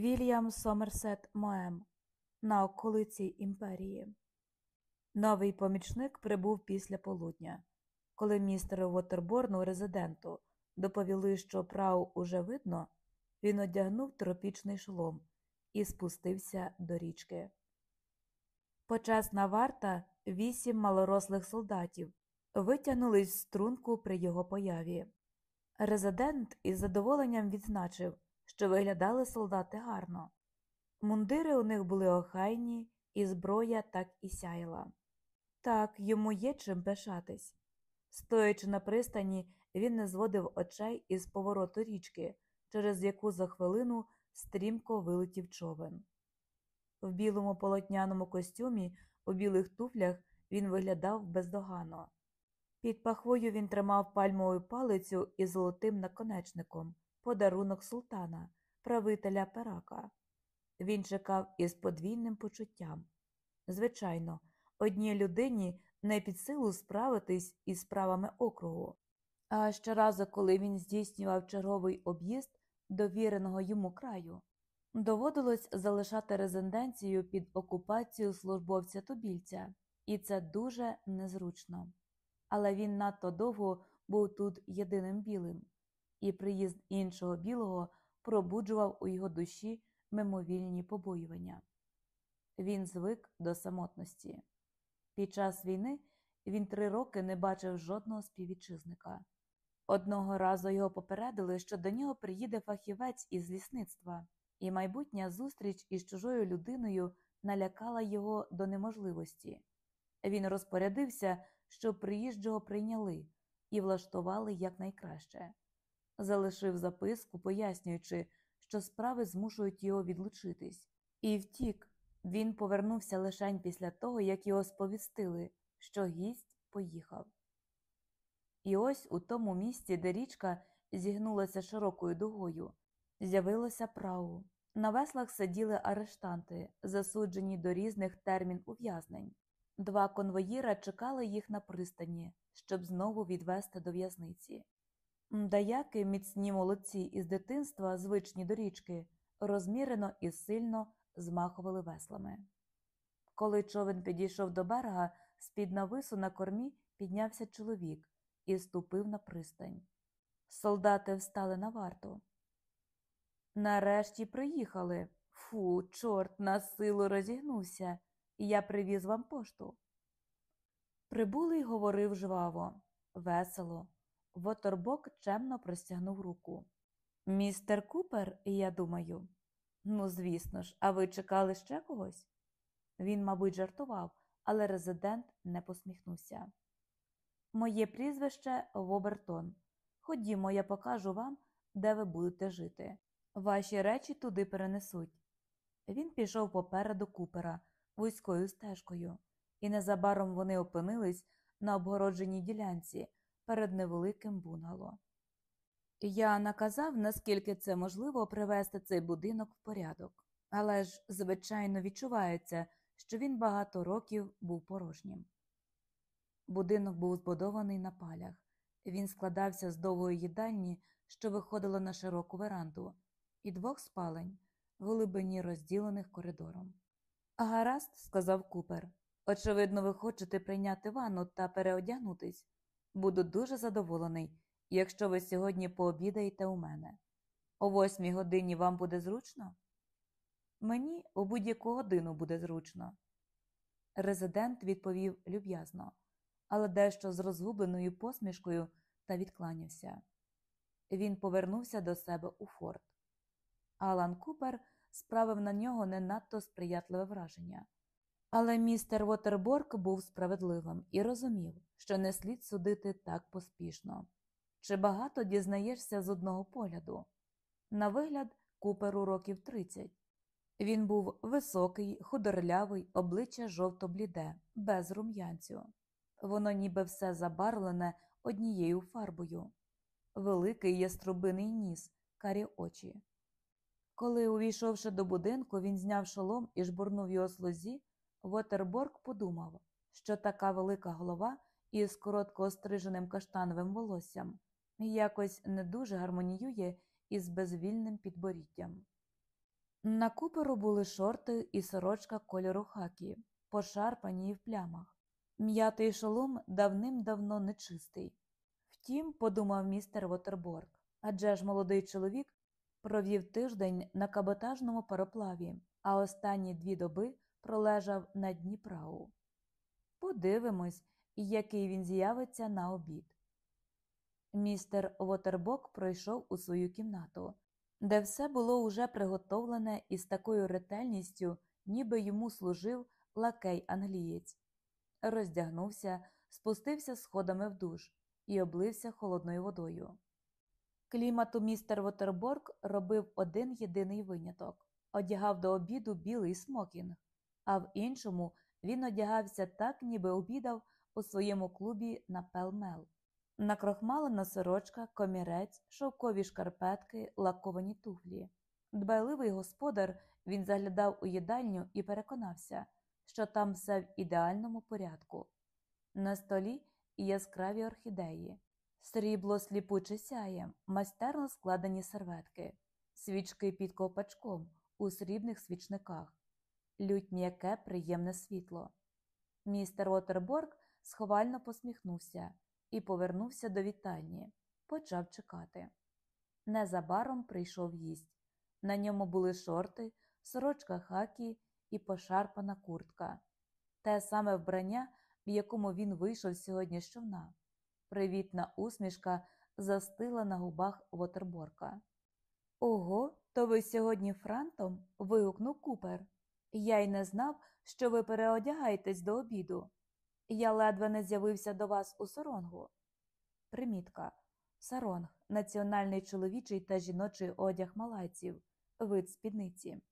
Вільям Сомерсет Моем на околиці імперії. Новий помічник прибув після полудня. Коли містеру Вотерборну, резиденту, доповіли, що прау уже видно, він одягнув тропічний шолом і спустився до річки. Почесна варта, вісім малорослих солдатів, витягнулись в струнку при його появі. Резидент із задоволенням відзначив, що виглядали солдати гарно. Мундири у них були охайні, і зброя так і сяяла. Так, йому є чим пишатись. Стоячи на пристані, він не зводив очей із повороту річки, через яку за хвилину стрімко вилетів човен. В білому полотняному костюмі, у білих туфлях він виглядав бездоганно. Під пахвою він тримав пальмову палицю із золотим наконечником, подарунок султана, правителя Перака. Він чекав із подвійним почуттям. Звичайно, одній людині не під силу справитись із справами округу. А щоразу, коли він здійснював черговий об'їзд довіреного йому краю, доводилось залишати резиденцію під окупацією службовця тубільця, і це дуже незручно. Але він надто довго був тут єдиним білим, і приїзд іншого білого пробуджував у його душі мимовільні побоювання. Він звик до самотності. Під час війни він три роки не бачив жодного співвітчизника. Одного разу його попередили, що до нього приїде фахівець із лісництва, і майбутня зустріч із чужою людиною налякала його до неможливості. Він розпорядився, щоб приїжджого прийняли і влаштували якнайкраще. Залишив записку, пояснюючи, що справи змушують його відлучитись, і втік. Він повернувся лишень після того, як його сповістили, що гість поїхав. І ось у тому місці, де річка зігнулася широкою дугою, з'явилося прау. На веслах сиділи арештанти, засуджені до різних термін ув'язнень. Два конвоїра чекали їх на пристані, щоб знову відвести до в'язниці. Даяки, міцні молодці із дитинства, звичні до річки, розмірено і сильно змахували веслами. Коли човен підійшов до берега, з під навису на кормі піднявся чоловік і ступив на пристань. Солдати встали на варту. Нарешті приїхали. Фу, чорт на силу розігнувся, я привіз вам пошту. Прибулий говорив жваво, весело. Воторбок чемно простягнув руку. Містер Купер, я думаю. Ну, звісно ж, а ви чекали ще когось? Він, мабуть, жартував, але резидент не посміхнувся. Моє прізвище Вобертон. Ходімо, я покажу вам, де ви будете жити. Ваші речі туди перенесуть. Він пішов попереду купера вузькою стежкою, і незабаром вони опинились на обгородженій ділянці перед невеликим бунгало. Я наказав, наскільки це можливо, привести цей будинок в порядок, але ж, звичайно, відчувається, що він багато років був порожнім. Будинок був збудований на палях, він складався з довгої їдальні, що виходила на широку веранду, і двох спалень, в глибині розділених коридором. Гаразд, сказав Купер. Очевидно, ви хочете прийняти ванну та переодягнутись. Буду дуже задоволений, якщо ви сьогодні пообідаєте у мене. О восьмій годині вам буде зручно? Мені у будь-яку годину буде зручно. Резидент відповів люб'язно, але дещо з розгубленою посмішкою та відкланявся. Він повернувся до себе у форт. Алан Купер справив на нього не надто сприятливе враження. Але містер Вотерборг був справедливим і розумів, що не слід судити так поспішно. Чи багато дізнаєшся з одного погляду? На вигляд, куперу років 30. Він був високий, худорлявий, обличчя жовто-бліде, без рум'янцю. Воно ніби все забарвлене однією фарбою, великий яструбиний ніс, карі очі. Коли, увійшовши до будинку, він зняв шолом і жбурнув його слузі, Вотерборг подумав, що така велика голова із коротко остриженим каштановим волоссям якось не дуже гармоніює із безвільним підборіддям. На куперу були шорти і сорочка кольору хакі, пошарпані і в плямах. М'ятий шолом давним-давно нечистий. Втім, подумав містер Вотерборг, адже ж молодий чоловік провів тиждень на каботажному пароплаві, а останні дві доби пролежав на дні прау. Подивимось, який він з'явиться на обід. Містер Вотербок пройшов у свою кімнату, де все було уже приготовлене із такою ретельністю, ніби йому служив лакей англієць. Роздягнувся, спустився сходами в душ і облився холодною водою. Клімату містер Ворбертон робив один єдиний виняток одягав до обіду білий смокінг, а в іншому він одягався так, ніби обідав у своєму клубі на Пел-Мел. Накрохмалена сорочка, комірець, шовкові шкарпетки, лаковані туфлі. Дбайливий господар він заглядав у їдальню і переконався, що там все в ідеальному порядку. На столі яскраві орхідеї, срібло сліпуче сяє, майстерно складені серветки, свічки під ковпачком у срібних свічниках, лють м'яке приємне світло. Містер Уотерборг сховально посміхнувся і повернувся до вітальні, почав чекати. Незабаром прийшов гість. На ньому були шорти, сорочка хакі і пошарпана куртка, те саме вбрання, в якому він вийшов сьогодні з човна. Привітна усмішка застила на губах Вотерборка. Ого, то ви сьогодні франтом? вигукнув Купер. Я й не знав, що ви переодягаєтесь до обіду. Я ледве не з'явився до вас у соронгу. Примітка. Саронг національний чоловічий та жіночий одяг малайців, вид спідниці.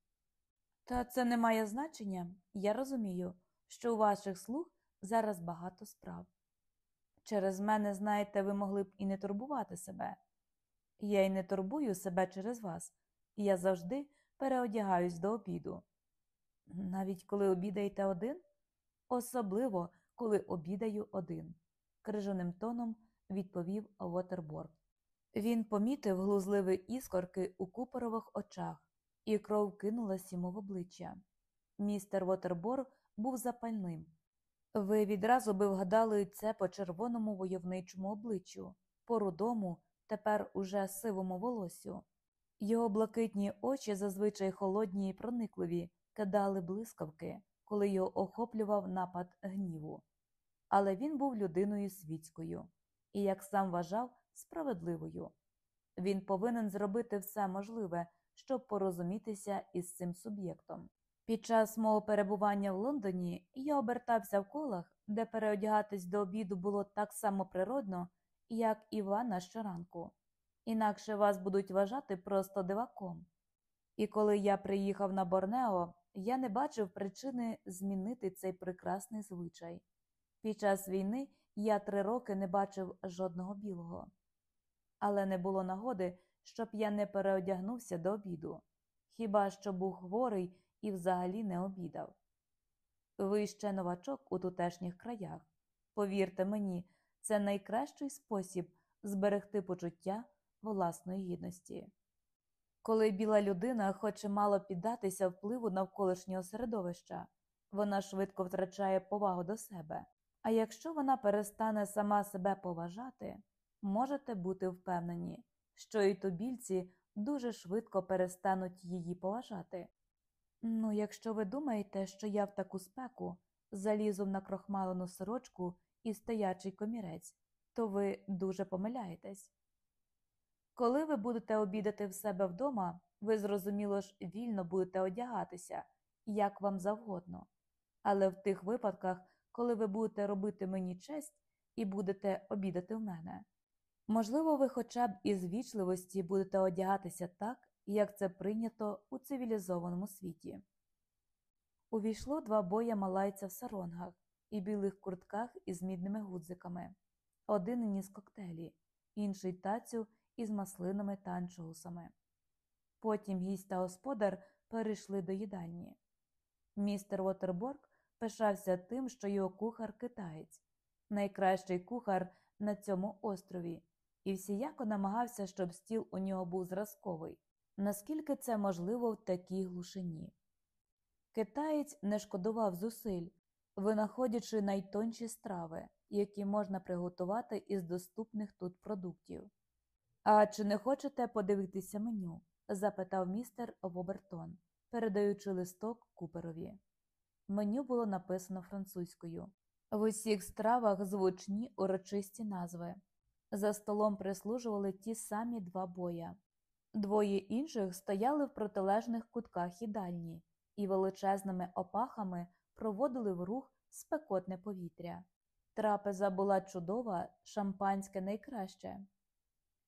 Та це не має значення, я розумію, що у ваших слуг зараз багато справ. Через мене, знаєте, ви могли б і не турбувати себе. Я й не турбую себе через вас, я завжди переодягаюсь до обіду. Навіть коли обідаєте один, особливо коли обідаю один, крижаним тоном відповів Вотерборг. Він помітив глузливі іскорки у купорових очах, і кров кинулась йому в обличчя. Містер Вотерборг був запальним. Ви відразу би вгадали це по червоному войовничому обличчю, по рудому, тепер уже сивому волосю. Його блакитні очі, зазвичай холодні і проникливі, кидали блискавки, коли його охоплював напад гніву. Але він був людиною світською і, як сам вважав, справедливою. Він повинен зробити все можливе, щоб порозумітися із цим суб'єктом. Під час мого перебування в Лондоні я обертався в колах, де переодягатись до обіду було так само природно, як і ванна щоранку, інакше вас будуть вважати просто диваком. І коли я приїхав на Борнео, я не бачив причини змінити цей прекрасний звичай. Під час війни я три роки не бачив жодного білого, але не було нагоди, щоб я не переодягнувся до обіду, хіба що був хворий і взагалі не обідав. Ви ще новачок у тутешніх краях. Повірте мені, це найкращий спосіб зберегти почуття власної гідності. Коли біла людина хоче мало піддатися впливу навколишнього середовища, вона швидко втрачає повагу до себе. А якщо вона перестане сама себе поважати, можете бути впевнені, що і тубільці дуже швидко перестануть її поважати. Ну, якщо ви думаєте, що я в таку спеку залізу в накрохмалену сорочку і стоячий комірець, то ви дуже помиляєтесь. Коли ви будете обідати в себе вдома, ви зрозуміло ж вільно будете одягатися, як вам завгодно, але в тих випадках, коли ви будете робити мені честь і будете обідати в мене. Можливо, ви хоча б із вічливості будете одягатися так, як це прийнято у цивілізованому світі. Увійшло два боя малайця в саронгах і білих куртках із мідними гудзиками, один ніс коктейлі, інший тацю із маслинами та анчоусами. Потім гість та господар перейшли до їдальні. Містер Уотерборг пишався тим, що його кухар китаєць, найкращий кухар на цьому острові, і всіяко намагався, щоб стіл у нього був зразковий. наскільки це можливо в такій глушині. Китаєць не шкодував зусиль, винаходячи найтонші страви, які можна приготувати із доступних тут продуктів. А чи не хочете подивитися меню? запитав містер Вобертон, передаючи листок Куперові. Меню було написано французькою. В усіх стравах звучні урочисті назви. За столом прислужували ті самі два боя. Двоє інших стояли в протилежних кутках їдальні і величезними опахами проводили в рух спекотне повітря. Трапеза була чудова, шампанське найкраще.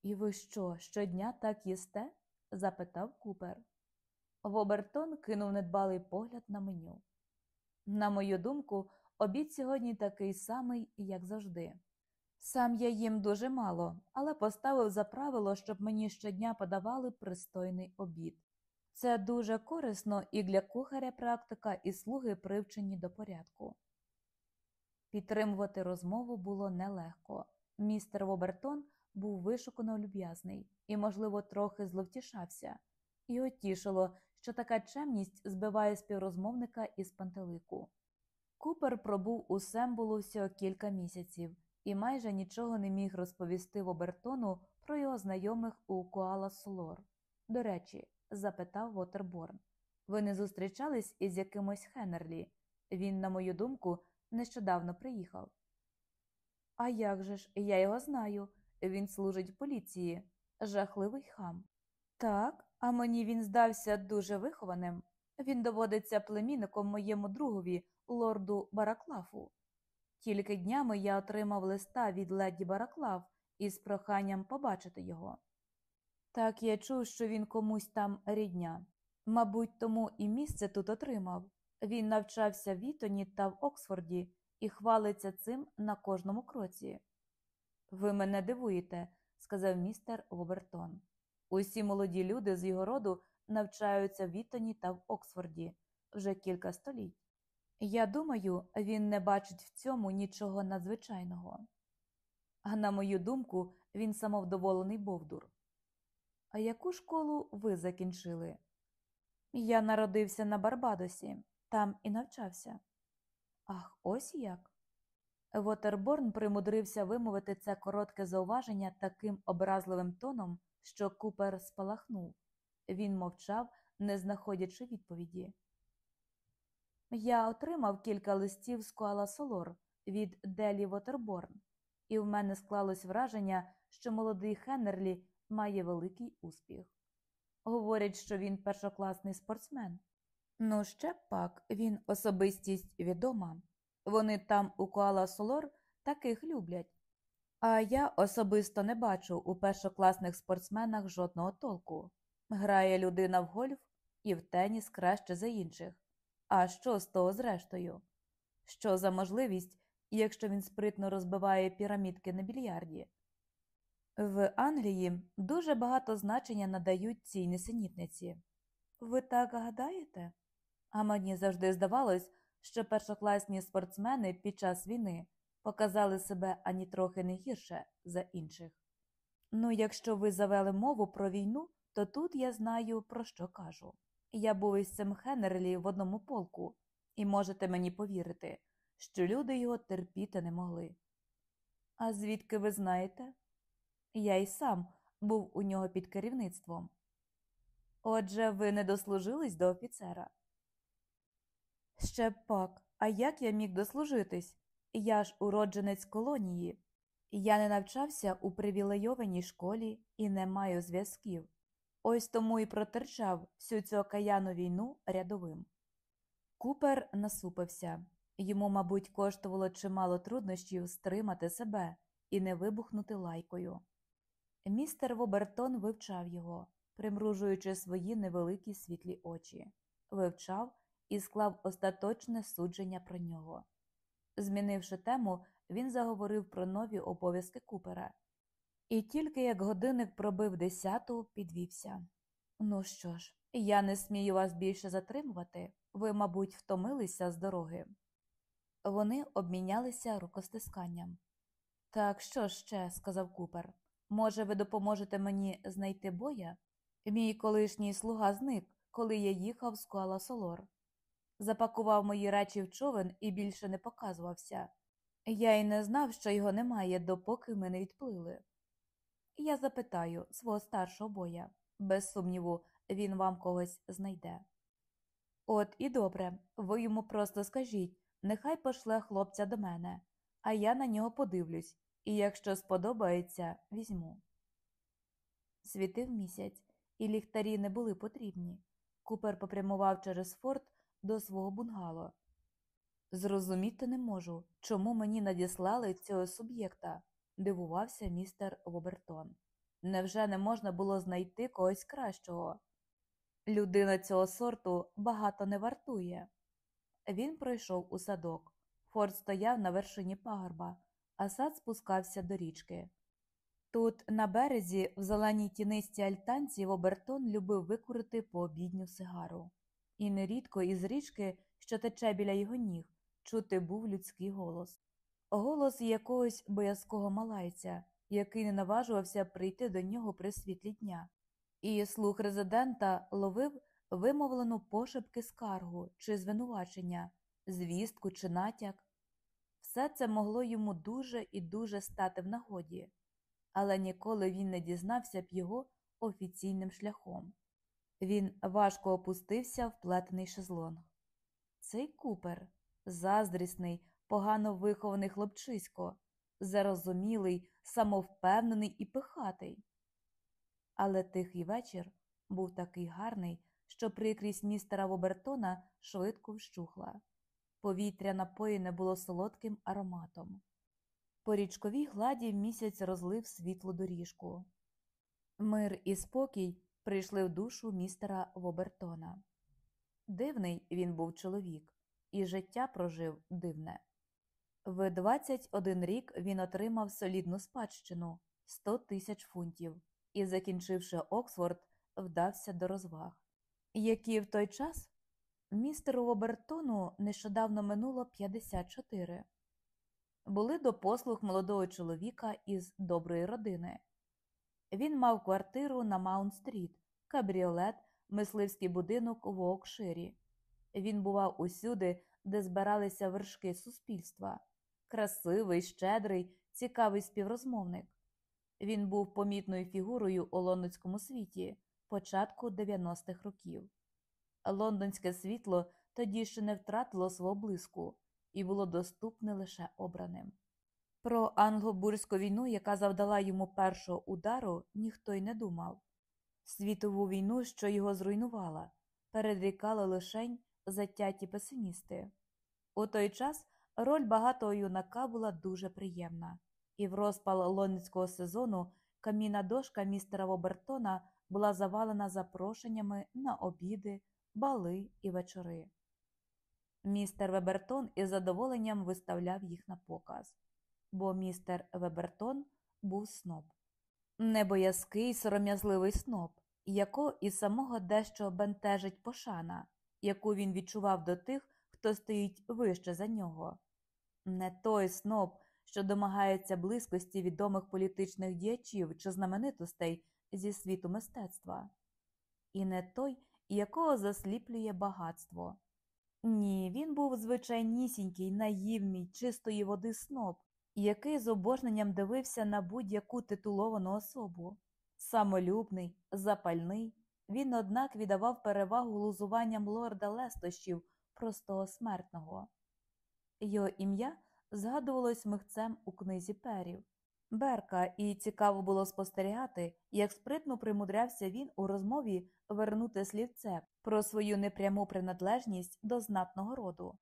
І ви що, щодня так їсте? запитав купер. Вобертон кинув недбалий погляд на меню. На мою думку, обід сьогодні такий самий, як завжди. Сам я їм дуже мало, але поставив за правило, щоб мені щодня подавали пристойний обід. Це дуже корисно і для кухаря практика, і слуги привчені до порядку. Підтримувати розмову було нелегко. Містер Вобертон був вишукано люб'язний і, можливо, трохи зловтішався, і отішило, що така чемність збиває співрозмовника із пантелику. Купер пробув у Сембулу всього кілька місяців і майже нічого не міг розповісти Вобертону про його знайомих у Куала Солор. До речі, запитав Вотерборн. Ви не зустрічались із якимось Хеннерлі? Він, на мою думку, нещодавно приїхав. А як же ж, я його знаю. Він служить поліції, жахливий хам. Так, а мені він здався дуже вихованим. Він доводиться племінником моєму другові, лорду Бараклафу. Тільки днями я отримав листа від леді Бараклав із проханням побачити його. Так я чув, що він комусь там рідня. Мабуть, тому і місце тут отримав. Він навчався в Вітоні та в Оксфорді і хвалиться цим на кожному кроці. Ви мене дивуєте, сказав містер Вобертон. Усі молоді люди з його роду навчаються в Вітоні та в Оксфорді вже кілька століть. Я думаю, він не бачить в цьому нічого надзвичайного. А на мою думку, він самовдоволений Бовдур. А яку школу ви закінчили? Я народився на Барбадосі, там і навчався. Ах, ось як. Вотерборн примудрився вимовити це коротке зауваження таким образливим тоном, що Купер спалахнув. Він мовчав, не знаходячи відповіді. Я отримав кілька листів з Куала Солор від Делі Вотерборн, і в мене склалось враження, що молодий Хеннерлі має великий успіх. Говорять, що він першокласний спортсмен. Ну, ще пак він особистість відома. Вони там у Куала Солор таких люблять. А я особисто не бачу у першокласних спортсменах жодного толку. Грає людина в гольф і в теніс краще за інших. А що з того зрештою? Що за можливість, якщо він спритно розбиває пірамідки на більярді? В Англії дуже багато значення надають цій несенітниці. Ви так гадаєте? А мені завжди здавалось, що першокласні спортсмени під час війни показали себе ані трохи не гірше за інших. Ну, якщо ви завели мову про війну, то тут я знаю, про що кажу. Я був із цим Хеннерлі в одному полку, і можете мені повірити, що люди його терпіти не могли. А звідки ви знаєте? Я й сам був у нього під керівництвом. Отже, ви не дослужились до офіцера. Ще пак, а як я міг дослужитись? Я ж уродженець колонії. Я не навчався у привілейованій школі і не маю зв'язків. Ось тому і протерчав всю цю окаяну війну рядовим. Купер насупився йому, мабуть, коштувало чимало труднощів стримати себе і не вибухнути лайкою. Містер Вобертон вивчав його, примружуючи свої невеликі світлі очі, вивчав і склав остаточне судження про нього. Змінивши тему, він заговорив про нові обов'язки Купера. І тільки як годинник пробив десяту, підвівся. Ну що ж, я не смію вас більше затримувати, ви, мабуть, втомилися з дороги. Вони обмінялися рукостисканням. Так що ще, сказав Купер, може, ви допоможете мені знайти боя? Мій колишній слуга зник, коли я їхав з Куала Солор. Запакував мої речі в човен і більше не показувався. Я й не знав, що його немає, допоки ми не відплили. Я запитаю свого старшого боя. Без сумніву, він вам когось знайде. От і добре, ви йому просто скажіть, нехай пошле хлопця до мене, а я на нього подивлюсь, і якщо сподобається, візьму. Світив місяць, і ліхтарі не були потрібні. Купер попрямував через форт до свого бунгало. Зрозуміти не можу, чому мені надіслали цього суб'єкта, дивувався містер Вобертон. Невже не можна було знайти когось кращого? Людина цього сорту багато не вартує. Він пройшов у садок. Форт стояв на вершині пагорба, а сад спускався до річки. Тут, на березі, в зеленій тінистій альтанці, Вобертон любив викурити пообідню сигару. І нерідко із річки, що тече біля його ніг, чути був людський голос. Голос якогось боязкого малайця, який не наважувався прийти до нього при світлі дня. І слух резидента ловив вимовлену пошепки скаргу чи звинувачення, звістку чи натяк. Все це могло йому дуже і дуже стати в нагоді, але ніколи він не дізнався б його офіційним шляхом. Він важко опустився в плетений шезлонг. Цей купер, заздрісний, погано вихований хлопчисько, зарозумілий, самовпевнений і пихатий. Але тихий вечір був такий гарний, що прикрість містера Вобертона швидко вщухла. Повітря напоїне було солодким ароматом. По річковій гладі місяць розлив світлу доріжку. Мир і спокій прийшли в душу містера Вобертона. Дивний він був чоловік, і життя прожив дивне. В 21 рік він отримав солідну спадщину 100 тисяч фунтів і, закінчивши Оксфорд, вдався до розваг. Які в той час містеру Вобертону нещодавно минуло 54. Були до послуг молодого чоловіка із доброї родини. Він мав квартиру на Маунт-стріт, кабріолет, мисливський будинок у Ворікширі. Він бував усюди, де збиралися вершки суспільства. Красивий, щедрий, цікавий співрозмовник. Він був помітною фігурою у лондонському світі початку 90-х років. Лондонське світло тоді ще не втратило свого блиску і було доступне лише обраним. Про англо-бурську війну, яка завдала йому першого удару, ніхто й не думав. Світову війну, що його зруйнувала, передрікали лишень затяті песимісти. У той час роль багатого юнака була дуже приємна, і в розпал лондонського сезону камінна дошка містера Вобертона була завалена запрошеннями на обіди, бали і вечори. Містер Вебертон із задоволенням виставляв їх на показ, бо містер Вебертон був сноб. Небоязкий сором'язливий сноб, якого і самого дещо бентежить пошана, яку він відчував до тих, хто стоїть вище за нього. Не той сноб, що домагається близькості відомих політичних діячів чи знаменитостей зі світу мистецтва, і не той, якого засліплює багатство. Ні, він був звичайнісінький, наївний, чистої води який з обожненням дивився на будь-яку титуловану особу. Самолюбний, запальний, він, однак, віддавав перевагу глузуванням лорда лестощів, простого смертного. Його ім'я згадувалось михцем у книзі перів. Берка, і цікаво було спостерігати, як спритно примудрявся він у розмові вернути слівце про свою непряму приналежність до знатного роду.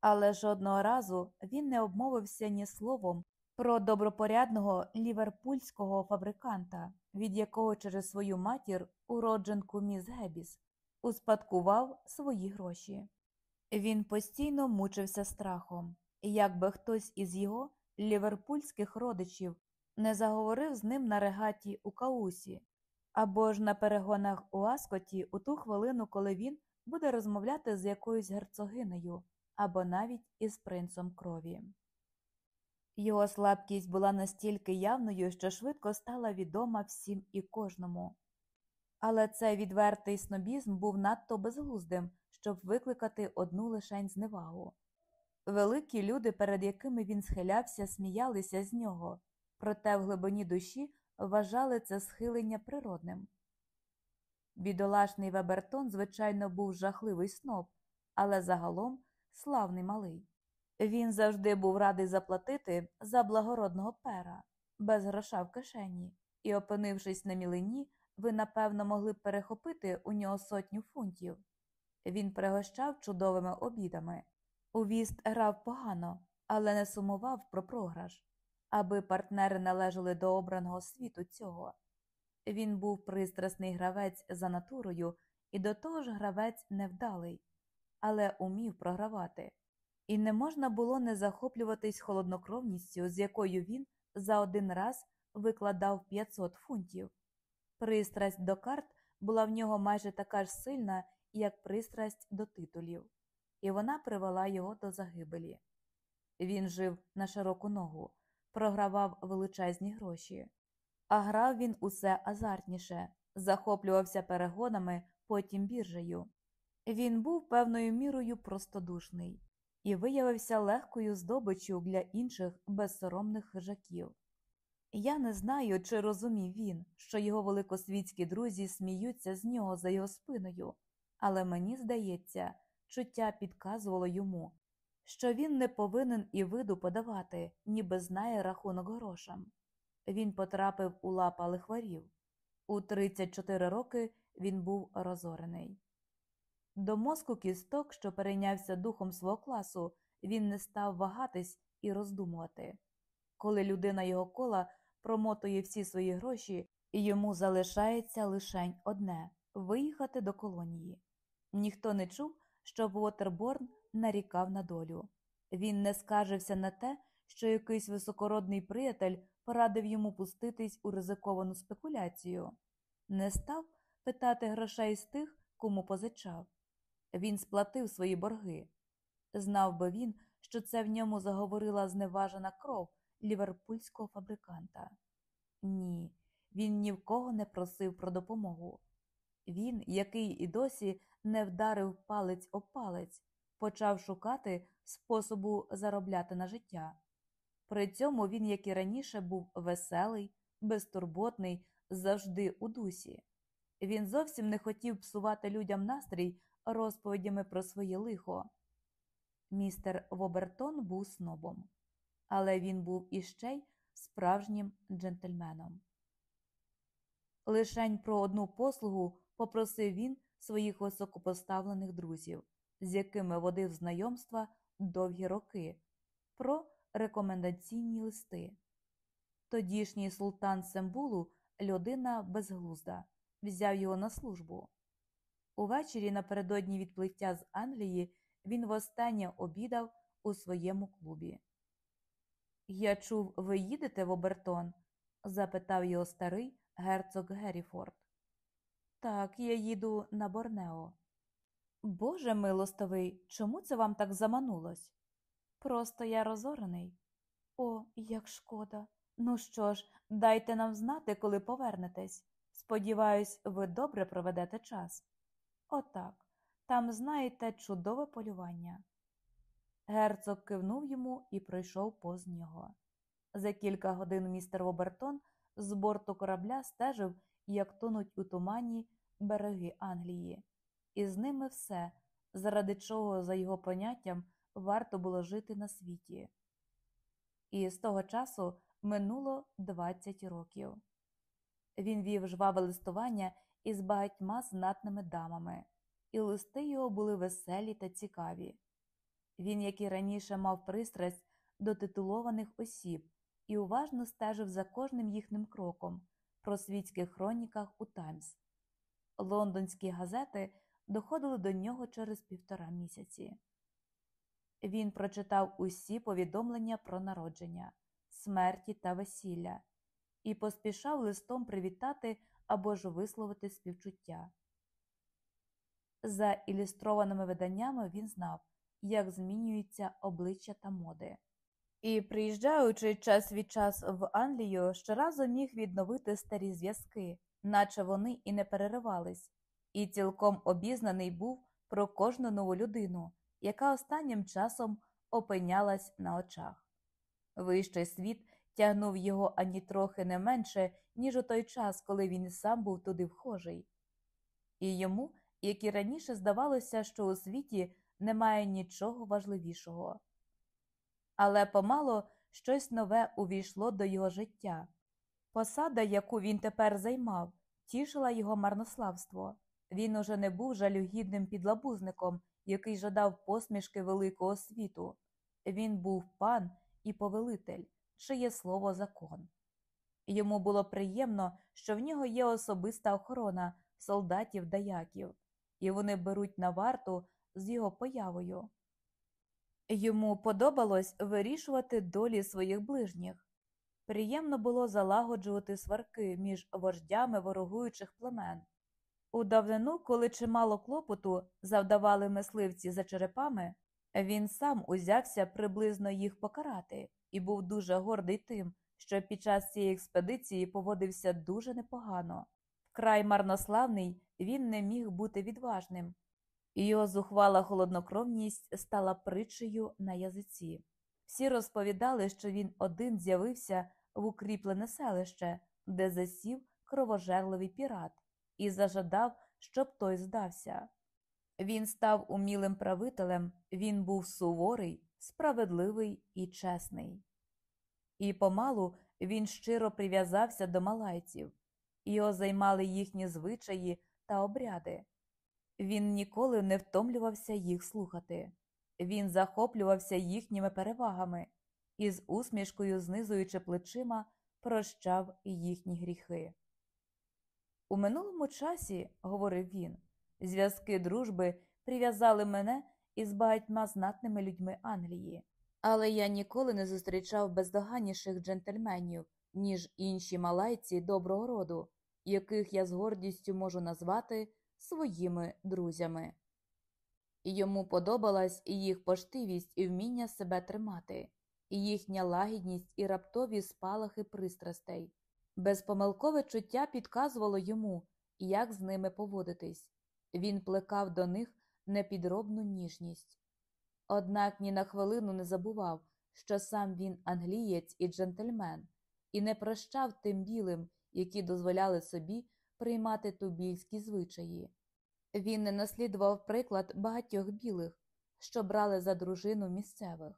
Але жодного разу він не обмовився ні словом про добропорядного ліверпульського фабриканта, від якого через свою матір, уродженку міс Гебіс, успадкував свої гроші. Він постійно мучився страхом, як би хтось із його ліверпульських родичів не заговорив з ним на регаті у Каусі, або ж на перегонах у Аскоті у ту хвилину, коли він буде розмовляти з якоюсь герцогинею або навіть із принцом крові. Його слабкість була настільки явною, що швидко стала відома всім і кожному. Але цей відвертий снобізм був надто безглуздим, щоб викликати одну лишень зневагу. Великі люди, перед якими він схилявся, сміялися з нього, проте в глибині душі вважали це схилення природним. Бідолашний Вебертон, звичайно, був жахливий сноб, але загалом славний малий. Він завжди був радий заплатити за благородного пера, без гроша в кишені, і, опинившись на мілині, ви, напевно, могли б перехопити у нього сотню фунтів. Він пригощав чудовими обідами. У віст грав погано, але не сумував про програш, аби партнери належали до обраного світу цього. Він був пристрасний гравець за натурою і до того ж гравець невдалий, але умів програвати, і не можна було не захоплюватись холоднокровністю, з якою він за один раз викладав 500 фунтів. Пристрасть до карт була в нього майже така ж сильна, як пристрасть до титулів, і вона привела його до загибелі. Він жив на широку ногу, програвав величезні гроші, а грав він усе азартніше, захоплювався перегонами, потім біржею. Він був певною мірою простодушний і виявився легкою здобиччю для інших безсоромних хижаків. Я не знаю, чи розумів він, що його великосвітські друзі сміються з нього за його спиною, але мені здається, чуття підказувало йому, що він не повинен і виду подавати, ніби знає рахунок грошам. Він потрапив у лапа лихварів. У 34 роки він був розорений. До мозку кісток, що перейнявся духом свого класу, він не став вагатись і роздумувати. Коли людина його кола промотує всі свої гроші, і йому залишається лишень одне виїхати до колонії. Ніхто не чув, щоб Уотерборн нарікав на долю. Він не скаржився на те, що якийсь високородний приятель порадив йому пуститись у ризиковану спекуляцію, не став питати грошей з тих, кому позичав. Він сплатив свої борги. Знав би він, що це в ньому заговорила зневажена кров ліверпульського фабриканта. Ні, він ні в кого не просив про допомогу. Він, який і досі не вдарив палець об палець, почав шукати способу заробляти на життя. При цьому він, як і раніше, був веселий, безтурботний, завжди у дусі. Він зовсім не хотів псувати людям настрій розповідями про своє лихо. Містер Вобертон був снобом, але він був іще й справжнім джентльменом. Лишень про одну послугу попросив він своїх високопоставлених друзів, з якими водив знайомства довгі роки, про рекомендаційні листи. Тодішній султан Сембулу, людина безглузда, взяв його на службу. Увечері напередодні відплиття з Англії він востаннє обідав у своєму клубі. Я чув, ви їдете в Обертон? запитав його старий герцог Герріфорд. Так, я їду на Борнео. Боже милостивий, чому це вам так заманулось? Просто я розорений. О, як шкода. Ну що ж, дайте нам знати, коли повернетесь. Сподіваюсь, ви добре проведете час. Отак. Там, знаєте, чудове полювання. Герцог кивнув йому і пройшов поз нього. За кілька годин містер Обертон з борту корабля стежив, як тонуть у тумані береги Англії, і з ними все, заради чого, за його поняттям, варто було жити на світі. І з того часу минуло 20 років. Він вів жваве листування із багатьма знатними дамами, і листи його були веселі та цікаві. Він, як і раніше, мав пристрасть до титулованих осіб і уважно стежив за кожним їхнім кроком про світських хроніках у Таймс. Лондонські газети доходили до нього через півтора місяці. Він прочитав усі повідомлення про народження, смерті та весілля і поспішав листом привітати або ж висловити співчуття. За ілюстрованими виданнями він знав, як змінюються обличчя та моди. І, приїжджаючи час від час в Англію, щоразу міг відновити старі зв'язки, наче вони і не переривались, і цілком обізнаний був про кожну нову людину, яка останнім часом опинялась на очах. Вищий світ тягнув його ані трохи не менше, ніж у той час, коли він і сам був туди вхожий. І йому, як і раніше, здавалося, що у світі немає нічого важливішого. Але помало щось нове увійшло до його життя. Посада, яку він тепер займав, тішила його марнославство. Він уже не був жалюгідним підлабузником, який жадав посмішки великого світу. Він був пан і повелитель, чиє слово закон. Йому було приємно, що в нього є особиста охорона солдатівдаяків, і вони беруть на варту з його появою. Йому подобалось вирішувати долі своїх ближніх. Приємно було залагоджувати сварки між вождями ворогуючих племен. У давнину, коли чимало клопоту завдавали мисливці за черепами, він сам узявся приблизно їх покарати і був дуже гордий тим, що під час цієї експедиції поводився дуже непогано. Вкрай марнославний він не міг бути відважним, і його зухвала холоднокровність стала притчею на язиці. Всі розповідали, що він один з'явився в укріплене селище, де засів кровожерливий пірат, і зажадав, щоб той здався. Він став умілим правителем, він був суворий, справедливий і чесний. І помалу він щиро прив'язався до малайців, його займали їхні звичаї та обряди. Він ніколи не втомлювався їх слухати, він захоплювався їхніми перевагами і з усмішкою, знизуючи плечима, прощав їхні гріхи. У минулому часі, говорив він, зв'язки дружби прив'язали мене із багатьма знатними людьми Англії, але я ніколи не зустрічав бездоганніших джентльменів, ніж інші малайці доброго роду, яких я з гордістю можу назвати своїми друзями. Йому подобалась і їх поштивість і вміння себе тримати, і їхня лагідність і раптові спалахи пристрастей. Безпомилкове чуття підказувало йому, як з ними поводитись. Він плекав до них непідробну ніжність. Однак ні на хвилину не забував, що сам він англієць і джентльмен, і не прощав тим білим, які дозволяли собі приймати тубільські звичаї. Він не наслідував приклад багатьох білих, що брали за дружину місцевих,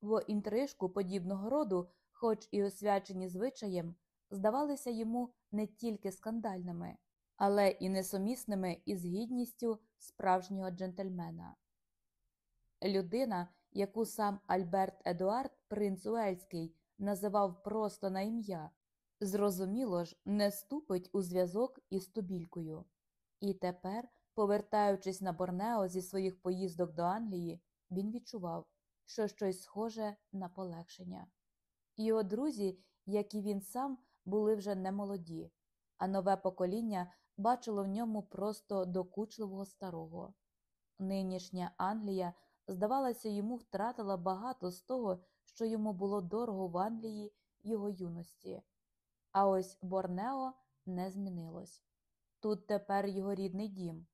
бо інтрижку подібного роду, хоч і освячені звичаєм, здавалися йому не тільки скандальними, але і несумісними із гідністю справжнього джентльмена. Людина, яку сам Альберт Едуард, принц Уельський, називав просто на ім'я, зрозуміло ж, не ступить у зв'язок із тубількою. І тепер, повертаючись на Борнео зі своїх поїздок до Англії, він відчував, що щось схоже на полегшення. Його друзі, як і він сам, були вже не молоді, а нове покоління бачило в ньому просто докучливого старого. Нинішня Англія, здавалося, йому втратила багато з того, що йому було дорого в Англії його юності. А ось Борнео не змінилось. Тут тепер його рідний дім.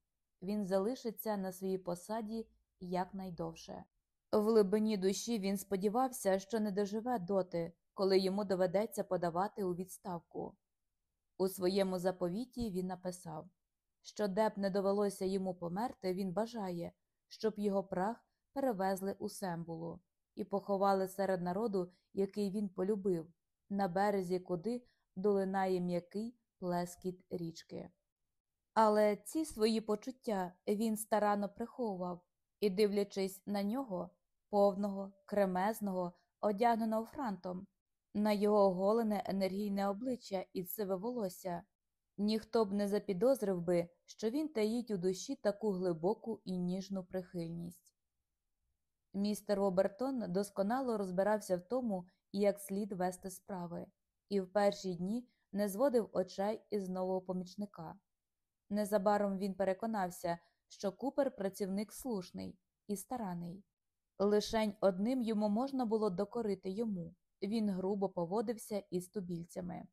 Він залишиться на своїй посаді якнайдовше. В глибині душі він сподівався, що не доживе доти, коли йому доведеться подавати у відставку. У своєму заповіті він написав, що де б не довелося йому померти, він бажає, щоб його прах перевезли у Сембулу і поховали серед народу, який він полюбив, на березі куди долинає м'який плескіт річки. Але ці свої почуття він старанно приховував і, дивлячись на нього, повного, кремезного, одягненого франтом, на його оголене енергійне обличчя і сиве волосся, ніхто б не запідозрив би, що він таїть у душі таку глибоку і ніжну прихильність. Містер Обертон досконало розбирався в тому, як слід вести справи, і в перші дні не зводив очей із нового помічника. Незабаром він переконався, що купер працівник слушний і стараний. Лишень одним йому можна було докорити йому він грубо поводився із тубільцями.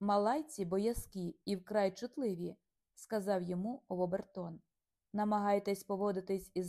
Малайці боязкі і вкрай чутливі, сказав йому Вобертон. Намагайтесь поводитись із